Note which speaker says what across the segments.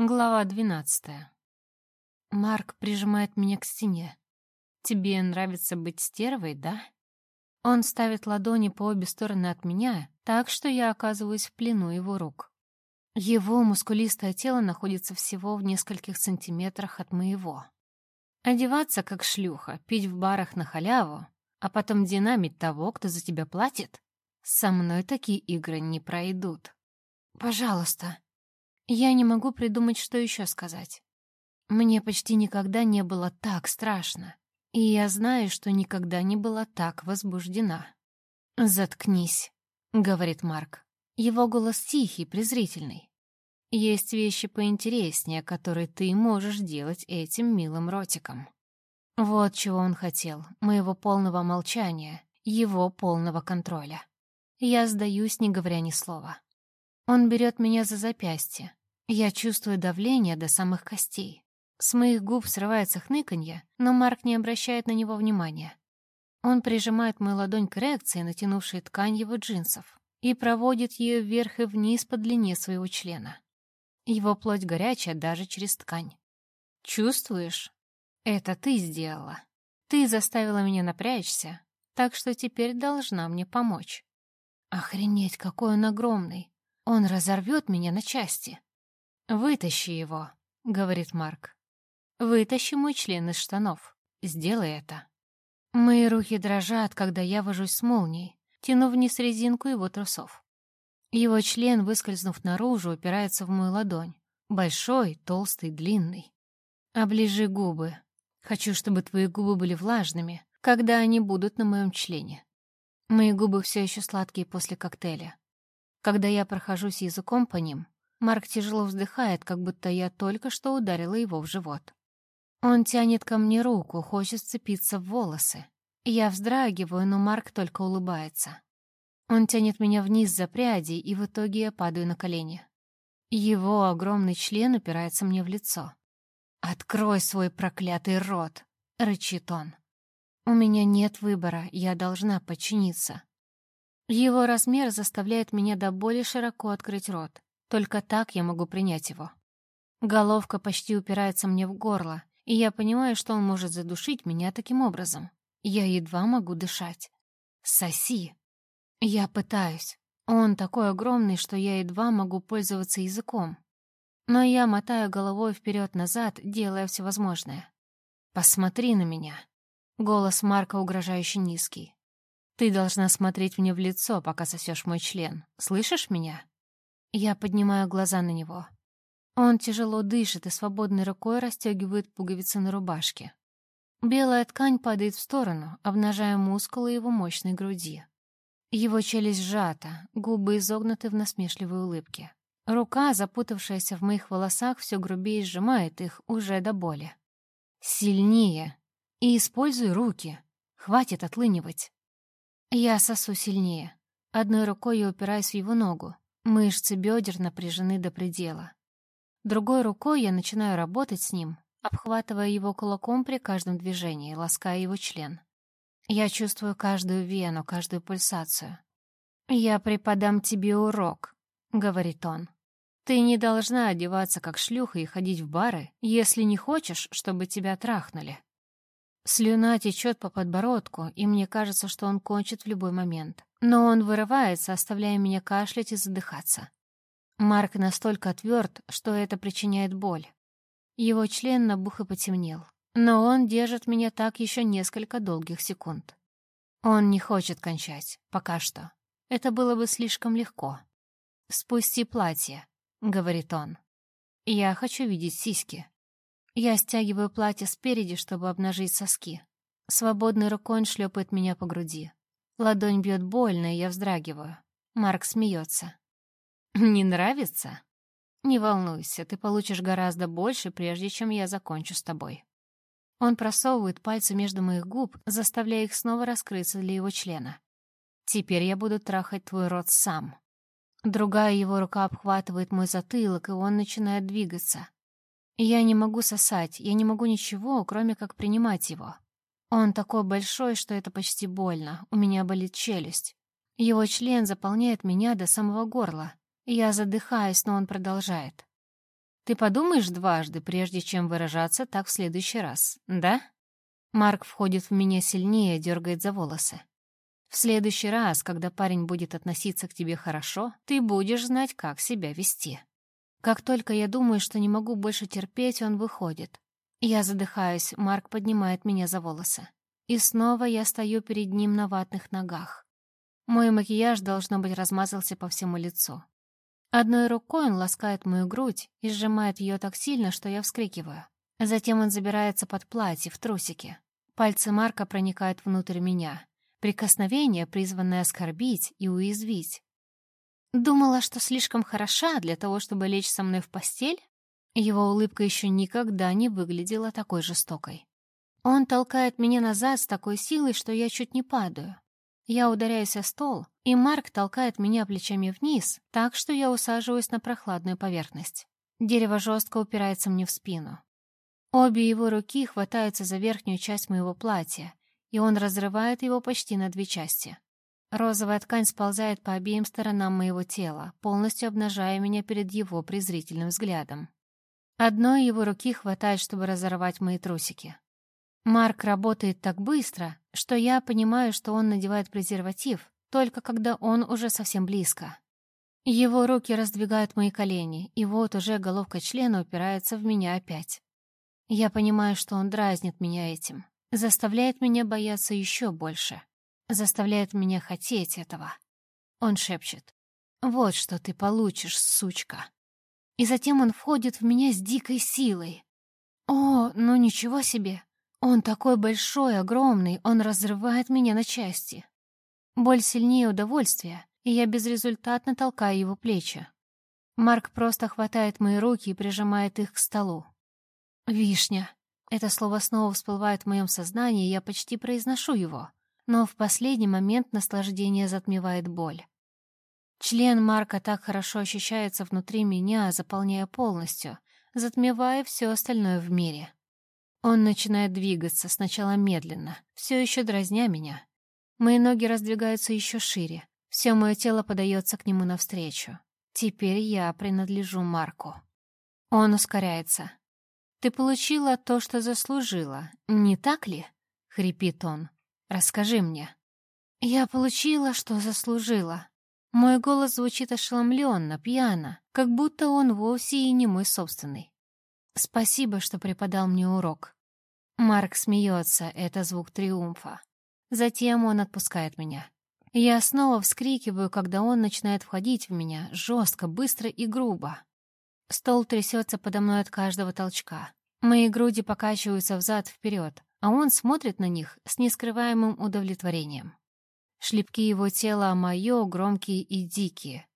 Speaker 1: Глава двенадцатая. Марк прижимает меня к стене. «Тебе нравится быть стервой, да?» Он ставит ладони по обе стороны от меня, так что я оказываюсь в плену его рук. Его мускулистое тело находится всего в нескольких сантиметрах от моего. Одеваться как шлюха, пить в барах на халяву, а потом динамить того, кто за тебя платит? Со мной такие игры не пройдут. «Пожалуйста», я не могу придумать, что еще сказать. Мне почти никогда не было так страшно, и я знаю, что никогда не была так возбуждена. «Заткнись», — говорит Марк. Его голос тихий, презрительный. «Есть вещи поинтереснее, которые ты можешь делать этим милым ротиком». Вот чего он хотел, моего полного молчания, его полного контроля. Я сдаюсь, не говоря ни слова. Он берет меня за запястье, я чувствую давление до самых костей. С моих губ срывается хныканье, но Марк не обращает на него внимания. Он прижимает мою ладонь к реакции, натянувшей ткань его джинсов, и проводит ее вверх и вниз по длине своего члена. Его плоть горячая даже через ткань. «Чувствуешь? Это ты сделала. Ты заставила меня напрячься, так что теперь должна мне помочь». «Охренеть, какой он огромный! Он разорвет меня на части!» «Вытащи его», — говорит Марк. «Вытащи мой член из штанов. Сделай это». Мои руки дрожат, когда я вожусь с молнией, тяну вниз резинку его трусов. Его член, выскользнув наружу, упирается в мою ладонь. Большой, толстый, длинный. Оближи губы. Хочу, чтобы твои губы были влажными, когда они будут на моем члене. Мои губы все еще сладкие после коктейля. Когда я прохожусь языком по ним, Марк тяжело вздыхает, как будто я только что ударила его в живот. Он тянет ко мне руку, хочет сцепиться в волосы. Я вздрагиваю, но Марк только улыбается. Он тянет меня вниз за пряди, и в итоге я падаю на колени. Его огромный член упирается мне в лицо. «Открой свой проклятый рот!» — рычит он. «У меня нет выбора, я должна подчиниться». Его размер заставляет меня до боли широко открыть рот. Только так я могу принять его. Головка почти упирается мне в горло, и я понимаю, что он может задушить меня таким образом. Я едва могу дышать. Соси. Я пытаюсь. Он такой огромный, что я едва могу пользоваться языком. Но я мотаю головой вперед-назад, делая всевозможное. «Посмотри на меня». Голос Марка угрожающе низкий. «Ты должна смотреть мне в лицо, пока сосешь мой член. Слышишь меня?» Я поднимаю глаза на него. Он тяжело дышит и свободной рукой расстегивает пуговицы на рубашке. Белая ткань падает в сторону, обнажая мускулы его мощной груди. Его челюсть сжата, губы изогнуты в насмешливой улыбке. Рука, запутавшаяся в моих волосах, все грубее сжимает их уже до боли. «Сильнее! И используй руки! Хватит отлынивать!» Я сосу сильнее. Одной рукой я упираюсь в его ногу, Мышцы бедер напряжены до предела. Другой рукой я начинаю работать с ним, обхватывая его кулаком при каждом движении, лаская его член. Я чувствую каждую вену, каждую пульсацию. «Я преподам тебе урок», — говорит он. «Ты не должна одеваться как шлюха и ходить в бары, если не хочешь, чтобы тебя трахнули». Слюна течет по подбородку, и мне кажется, что он кончит в любой момент. Но он вырывается, оставляя меня кашлять и задыхаться. Марк настолько тверд, что это причиняет боль. Его член набух и потемнел. Но он держит меня так еще несколько долгих секунд. Он не хочет кончать, пока что. Это было бы слишком легко. «Спусти платье», — говорит он. «Я хочу видеть сиськи». Я стягиваю платье спереди, чтобы обнажить соски. Свободной рукой он шлепает меня по груди. Ладонь бьет больно, и я вздрагиваю. Марк смеется. «Не нравится?» «Не волнуйся, ты получишь гораздо больше, прежде чем я закончу с тобой». Он просовывает пальцы между моих губ, заставляя их снова раскрыться для его члена. «Теперь я буду трахать твой рот сам». Другая его рука обхватывает мой затылок, и он начинает двигаться. Я не могу сосать, я не могу ничего, кроме как принимать его. Он такой большой, что это почти больно, у меня болит челюсть. Его член заполняет меня до самого горла. Я задыхаюсь, но он продолжает. Ты подумаешь дважды, прежде чем выражаться так в следующий раз, да? Марк входит в меня сильнее, дергает за волосы. В следующий раз, когда парень будет относиться к тебе хорошо, ты будешь знать, как себя вести. Как только я думаю, что не могу больше терпеть, он выходит. Я задыхаюсь, Марк поднимает меня за волосы. И снова я стою перед ним на ватных ногах. Мой макияж, должно быть, размазался по всему лицу. Одной рукой он ласкает мою грудь и сжимает ее так сильно, что я вскрикиваю. Затем он забирается под платье в трусики. Пальцы Марка проникают внутрь меня. Прикосновение, призванное оскорбить и уязвить. Думала, что слишком хороша для того, чтобы лечь со мной в постель? Его улыбка еще никогда не выглядела такой жестокой. Он толкает меня назад с такой силой, что я чуть не падаю. Я ударяюсь о стол, и Марк толкает меня плечами вниз, так что я усаживаюсь на прохладную поверхность. Дерево жестко упирается мне в спину. Обе его руки хватаются за верхнюю часть моего платья, и он разрывает его почти на две части. Розовая ткань сползает по обеим сторонам моего тела, полностью обнажая меня перед его презрительным взглядом. Одной его руки хватает, чтобы разорвать мои трусики. Марк работает так быстро, что я понимаю, что он надевает презерватив, только когда он уже совсем близко. Его руки раздвигают мои колени, и вот уже головка члена упирается в меня опять. Я понимаю, что он дразнит меня этим, заставляет меня бояться еще больше, заставляет меня хотеть этого. Он шепчет. «Вот что ты получишь, сучка». И затем он входит в меня с дикой силой. О, ну ничего себе! Он такой большой, огромный, он разрывает меня на части. Боль сильнее удовольствия, и я безрезультатно толкаю его плечи. Марк просто хватает мои руки и прижимает их к столу. «Вишня». Это слово снова всплывает в моем сознании, и я почти произношу его. Но в последний момент наслаждение затмевает боль. Член Марка так хорошо ощущается внутри меня, заполняя полностью, затмевая все остальное в мире. Он начинает двигаться, сначала медленно, все еще дразня меня. Мои ноги раздвигаются еще шире, все мое тело подается к нему навстречу. Теперь я принадлежу Марку. Он ускоряется, «Ты получила то, что заслужила, не так ли?» — хрипит он. «Расскажи мне». «Я получила, что заслужила». Мой голос звучит ошеломленно, пьяно, как будто он вовсе и не мой собственный. «Спасибо, что преподал мне урок». Марк смеется, это звук триумфа. Затем он отпускает меня. Я снова вскрикиваю, когда он начинает входить в меня, жестко, быстро и грубо. Стол трясется подо мной от каждого толчка. Мои груди покачиваются взад-вперед, а он смотрит на них с нескрываемым удовлетворением. Шлепки его тела мое громкие и дикие.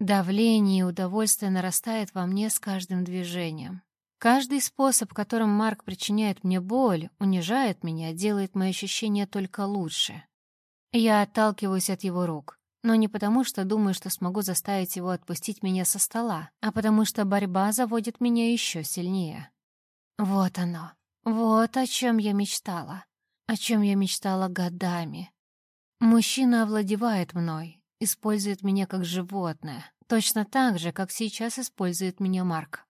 Speaker 1: Давление и удовольствие нарастает во мне с каждым движением. Каждый способ, которым Марк причиняет мне боль, унижает меня, делает мои ощущения только лучше. Я отталкиваюсь от его рук. Но не потому, что думаю, что смогу заставить его отпустить меня со стола, а потому что борьба заводит меня еще сильнее. Вот оно. Вот о чем я мечтала. О чем я мечтала годами. Мужчина овладевает мной, использует меня как животное, точно так же, как сейчас использует меня Марк.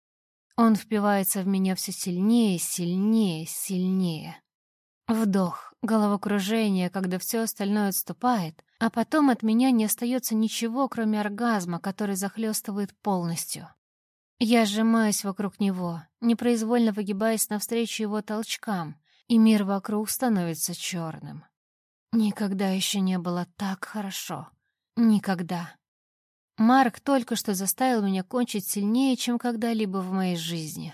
Speaker 1: Он впивается в меня все сильнее, сильнее, сильнее. Вдох, головокружение, когда все остальное отступает, а потом от меня не остается ничего, кроме оргазма, который захлестывает полностью. Я сжимаюсь вокруг него, непроизвольно выгибаясь навстречу его толчкам, и мир вокруг становится черным. Никогда еще не было так хорошо. Никогда. Марк только что заставил меня кончить сильнее, чем когда-либо в моей жизни.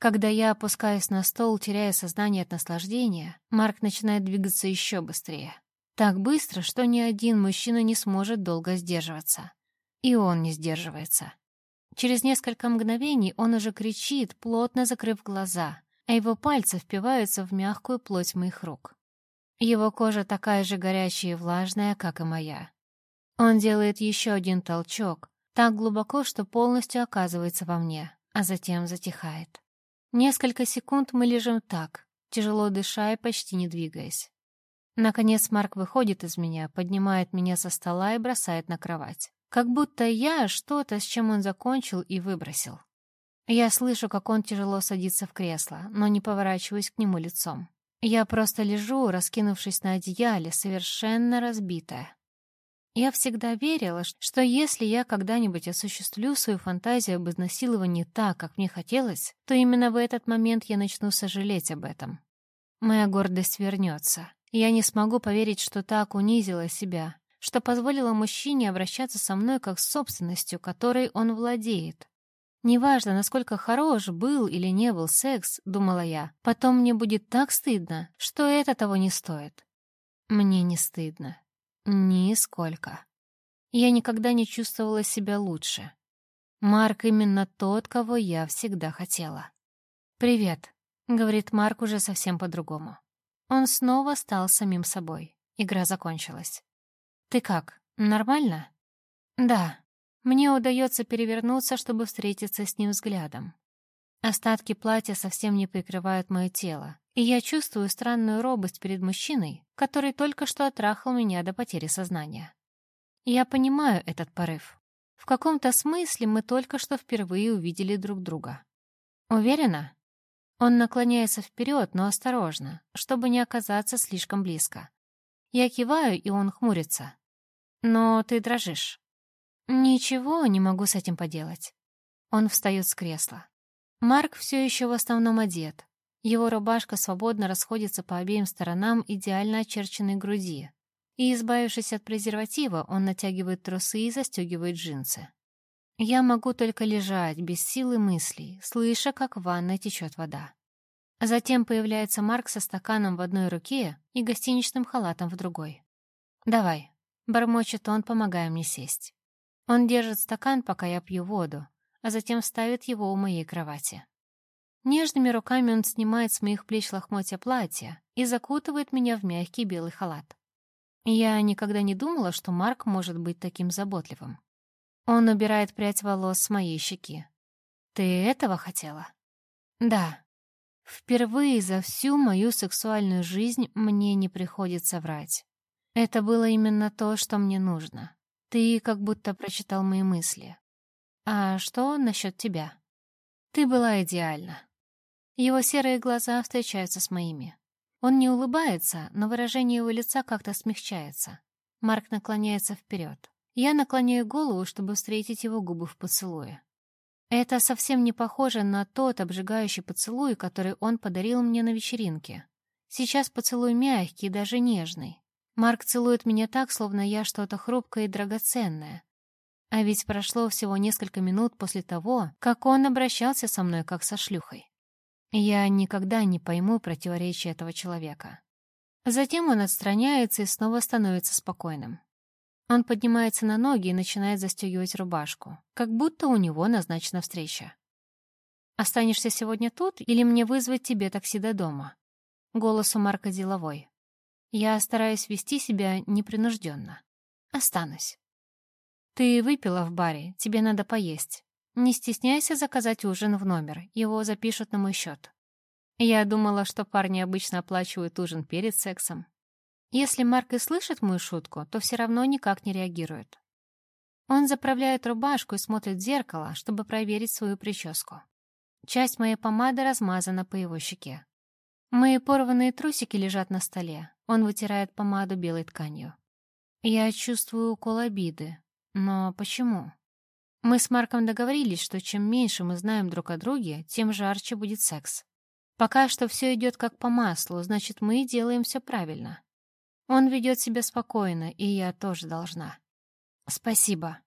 Speaker 1: Когда я опускаюсь на стол, теряя сознание от наслаждения, Марк начинает двигаться еще быстрее. Так быстро, что ни один мужчина не сможет долго сдерживаться. И он не сдерживается. Через несколько мгновений он уже кричит, плотно закрыв глаза, а его пальцы впиваются в мягкую плоть моих рук. Его кожа такая же горячая и влажная, как и моя. Он делает еще один толчок, так глубоко, что полностью оказывается во мне, а затем затихает. Несколько секунд мы лежим так, тяжело дыша и почти не двигаясь. Наконец Марк выходит из меня, поднимает меня со стола и бросает на кровать. Как будто я что-то, с чем он закончил и выбросил. Я слышу, как он тяжело садится в кресло, но не поворачиваюсь к нему лицом. Я просто лежу, раскинувшись на одеяле, совершенно разбитая. Я всегда верила, что если я когда-нибудь осуществлю свою фантазию об изнасиловании так, как мне хотелось, то именно в этот момент я начну сожалеть об этом. Моя гордость вернется. Я не смогу поверить, что так унизила себя, что позволила мужчине обращаться со мной как с собственностью, которой он владеет. Неважно, насколько хорош был или не был секс, думала я, потом мне будет так стыдно, что это того не стоит. Мне не стыдно. Нисколько. Я никогда не чувствовала себя лучше. Марк именно тот, кого я всегда хотела. «Привет», Говорит Марк уже совсем по-другому. Он снова стал самим собой. Игра закончилась. «Ты как, нормально?» «Да». Мне удается перевернуться, чтобы встретиться с ним взглядом. Остатки платья совсем не прикрывают мое тело, и я чувствую странную робость перед мужчиной, который только что отрахал меня до потери сознания. Я понимаю этот порыв. В каком-то смысле мы только что впервые увидели друг друга. Уверена? Он наклоняется вперед, но осторожно, чтобы не оказаться слишком близко. Я киваю, и он хмурится. «Но ты дрожишь». «Ничего не могу с этим поделать». Он встает с кресла. Марк все еще в основном одет. Его рубашка свободно расходится по обеим сторонам идеально очерченной груди. И, избавившись от презерватива, он натягивает трусы и застегивает джинсы. Я могу только лежать, без силы мыслей, слыша, как в ванной течет вода. Затем появляется Марк со стаканом в одной руке и гостиничным халатом в другой. «Давай», — бормочет он, помогая мне сесть. Он держит стакан, пока я пью воду, а затем ставит его у моей кровати. Нежными руками он снимает с моих плеч лохмотья платья и закутывает меня в мягкий белый халат. Я никогда не думала, что Марк может быть таким заботливым. Он убирает прядь волос с моей щеки. «Ты этого хотела?» «Да». Впервые за всю мою сексуальную жизнь мне не приходится врать. Это было именно то, что мне нужно. Ты как будто прочитал мои мысли. А что насчет тебя? Ты была идеальна. Его серые глаза встречаются с моими. Он не улыбается, но выражение его лица как-то смягчается. Марк наклоняется вперед. Я наклоняю голову, чтобы встретить его губы в поцелуе. Это совсем не похоже на тот обжигающий поцелуй, который он подарил мне на вечеринке. Сейчас поцелуй мягкий, даже нежный. Марк целует меня так, словно я что-то хрупкое и драгоценное. А ведь прошло всего несколько минут после того, как он обращался со мной как со шлюхой. Я никогда не пойму противоречия этого человека. Затем он отстраняется и снова становится спокойным. Он поднимается на ноги и начинает застегивать рубашку, как будто у него назначена встреча. «Останешься сегодня тут или мне вызвать тебе такси до дома?» Голос у Марка деловой. Я стараюсь вести себя непринужденно. Останусь. Ты выпила в баре, тебе надо поесть. Не стесняйся заказать ужин в номер, его запишут на мой счет. Я думала, что парни обычно оплачивают ужин перед сексом. Если Марк и слышит мою шутку, то все равно никак не реагирует. Он заправляет рубашку и смотрит в зеркало, чтобы проверить свою прическу. Часть моей помады размазана по его щеке. Мои порванные трусики лежат на столе. Он вытирает помаду белой тканью. Я чувствую укол обиды. Но почему? Мы с Марком договорились, что чем меньше мы знаем друг о друге, тем жарче будет секс. Пока что все идет как по маслу, значит, мы делаем все правильно. Он ведет себя спокойно, и я тоже должна. Спасибо.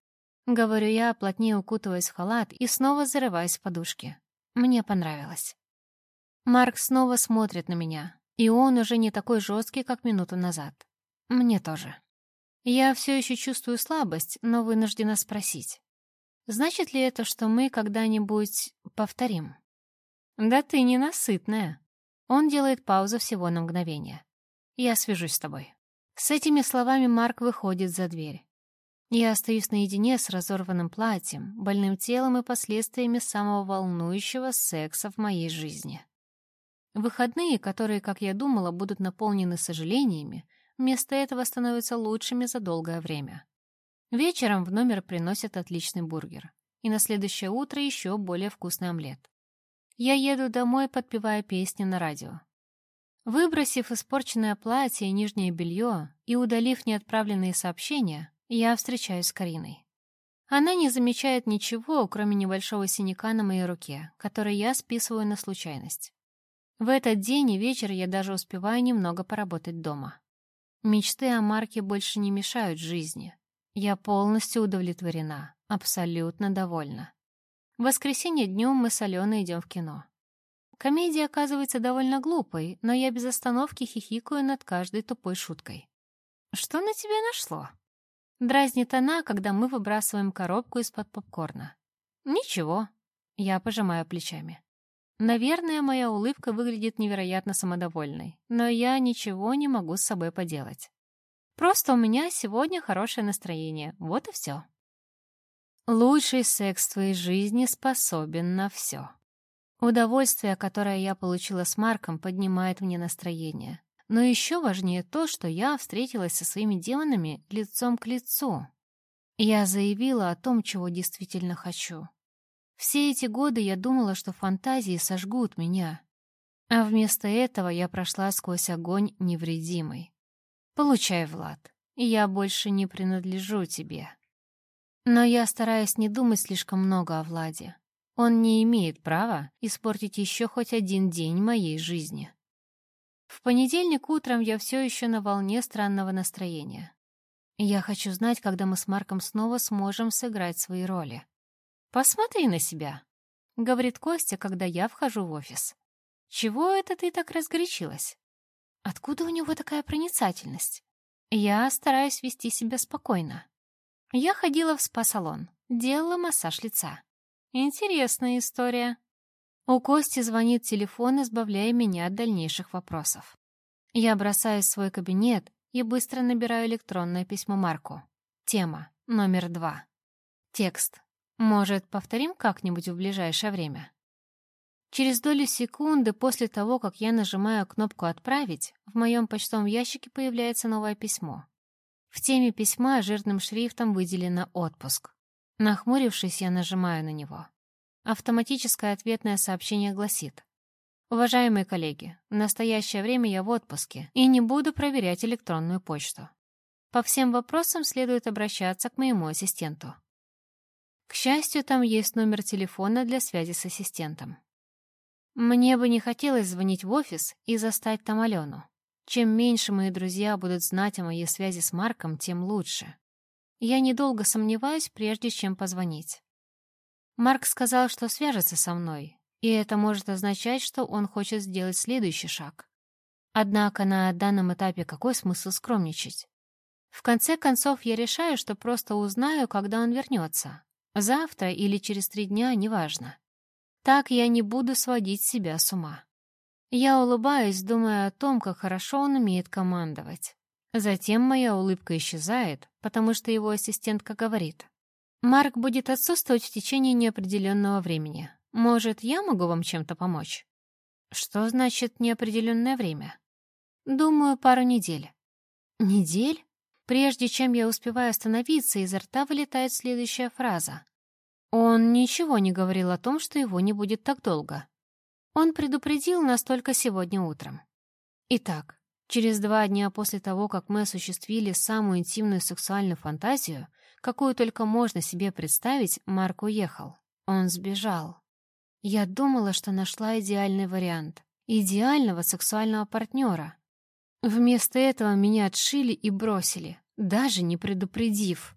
Speaker 1: Говорю я, плотнее укутываясь в халат и снова зарываясь в подушки. Мне понравилось. Марк снова смотрит на меня, и он уже не такой жесткий, как минуту назад. Мне тоже. Я все еще чувствую слабость, но вынуждена спросить. Значит ли это, что мы когда-нибудь повторим? Да ты ненасытная. Он делает паузу всего на мгновение. Я свяжусь с тобой. С этими словами Марк выходит за дверь. Я остаюсь наедине с разорванным платьем, больным телом и последствиями самого волнующего секса в моей жизни. Выходные, которые, как я думала, будут наполнены сожалениями, вместо этого становятся лучшими за долгое время. Вечером в номер приносят отличный бургер. и на следующее утро еще более вкусный омлет. Я еду домой, подпевая песни на радио. Выбросив испорченное платье и нижнее белье и удалив неотправленные сообщения, я встречаюсь с Кариной. Она не замечает ничего, кроме небольшого синяка на моей руке, который я списываю на случайность. В этот день и вечер я даже успеваю немного поработать дома. Мечты о Марке больше не мешают жизни. Я полностью удовлетворена, абсолютно довольна. В воскресенье днем мы с Аленой идем в кино. Комедия оказывается довольно глупой, но я без остановки хихикаю над каждой тупой шуткой. «Что на тебя нашло?» Дразнит она, когда мы выбрасываем коробку из-под попкорна. «Ничего». Я пожимаю плечами. Наверное, моя улыбка выглядит невероятно самодовольной, но я ничего не могу с собой поделать. Просто у меня сегодня хорошее настроение, вот и все. Лучший секс в твоей жизни способен на все. Удовольствие, которое я получила с Марком, поднимает мне настроение. Но еще важнее то, что я встретилась со своими демонами лицом к лицу. Я заявила о том, чего действительно хочу. Все эти годы я думала, что фантазии сожгут меня. А вместо этого я прошла сквозь огонь невредимой. Получай, Влад, я больше не принадлежу тебе. Но я стараюсь не думать слишком много о Владе. Он не имеет права испортить еще хоть один день моей жизни. В понедельник утром я все еще на волне странного настроения. Я хочу знать, когда мы с Марком снова сможем сыграть свои роли. «Посмотри на себя», — говорит Костя, когда я вхожу в офис. «Чего это ты так разгорячилась? Откуда у него такая проницательность? Я стараюсь вести себя спокойно. Я ходила в спа-салон, делала массаж лица. Интересная история. У Кости звонит телефон, избавляя меня от дальнейших вопросов. Я бросаюсь в свой кабинет и быстро набираю электронное письмо Марку. Тема номер два. Текст. Может, повторим как-нибудь в ближайшее время? Через долю секунды после того, как я нажимаю кнопку «Отправить», в моем почтовом ящике появляется новое письмо. В теме письма жирным шрифтом выделено «Отпуск». Нахмурившись, я нажимаю на него. Автоматическое ответное сообщение гласит «Уважаемые коллеги, в настоящее время я в отпуске и не буду проверять электронную почту. По всем вопросам следует обращаться к моему ассистенту». К счастью, там есть номер телефона для связи с ассистентом. Мне бы не хотелось звонить в офис и застать там Алену. Чем меньше мои друзья будут знать о моей связи с Марком, тем лучше. Я недолго сомневаюсь, прежде чем позвонить. Марк сказал, что свяжется со мной, и это может означать, что он хочет сделать следующий шаг. Однако на данном этапе какой смысл скромничать? В конце концов, я решаю, что просто узнаю, когда он вернется. Завтра или через три дня, неважно. Так я не буду сводить себя с ума. Я улыбаюсь, думая о том, как хорошо он умеет командовать. Затем моя улыбка исчезает, потому что его ассистентка говорит. «Марк будет отсутствовать в течение неопределенного времени. Может, я могу вам чем-то помочь?» «Что значит неопределенное время?» «Думаю, пару недель». «Недель?» Прежде чем я успеваю остановиться, изо рта вылетает следующая фраза. Он ничего не говорил о том, что его не будет так долго. Он предупредил нас только сегодня утром. Итак, через два дня после того, как мы осуществили самую интимную сексуальную фантазию, какую только можно себе представить, Марк уехал. Он сбежал. Я думала, что нашла идеальный вариант. Идеального сексуального партнера. Вместо этого меня отшили и бросили, даже не предупредив.